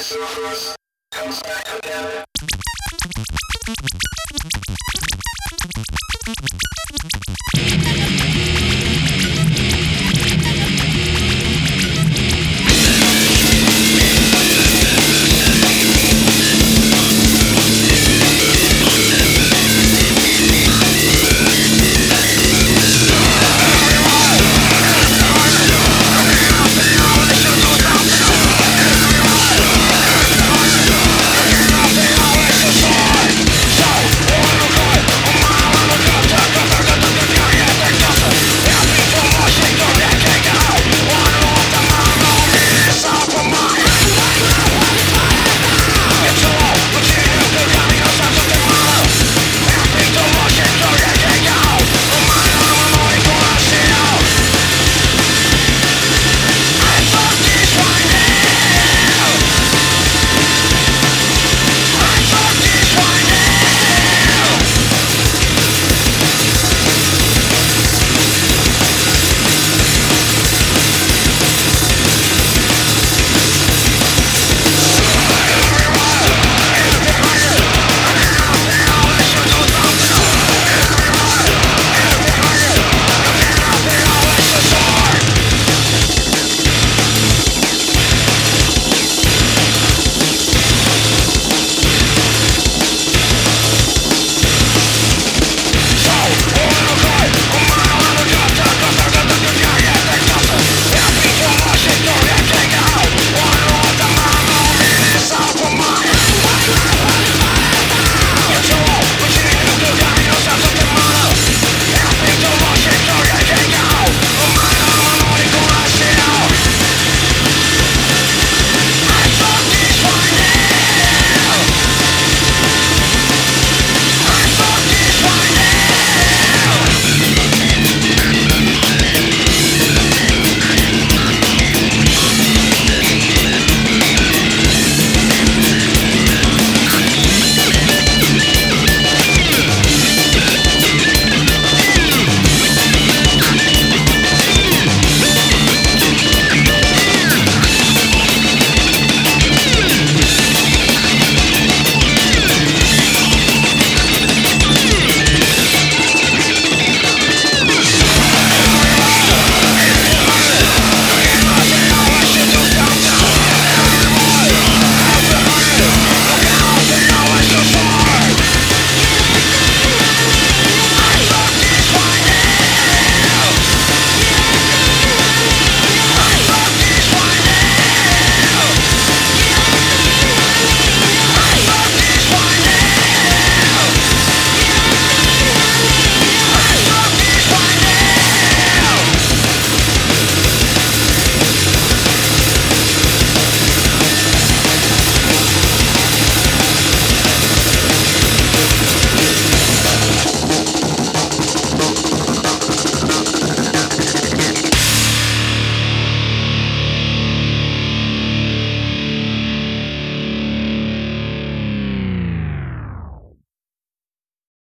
surface comes back again.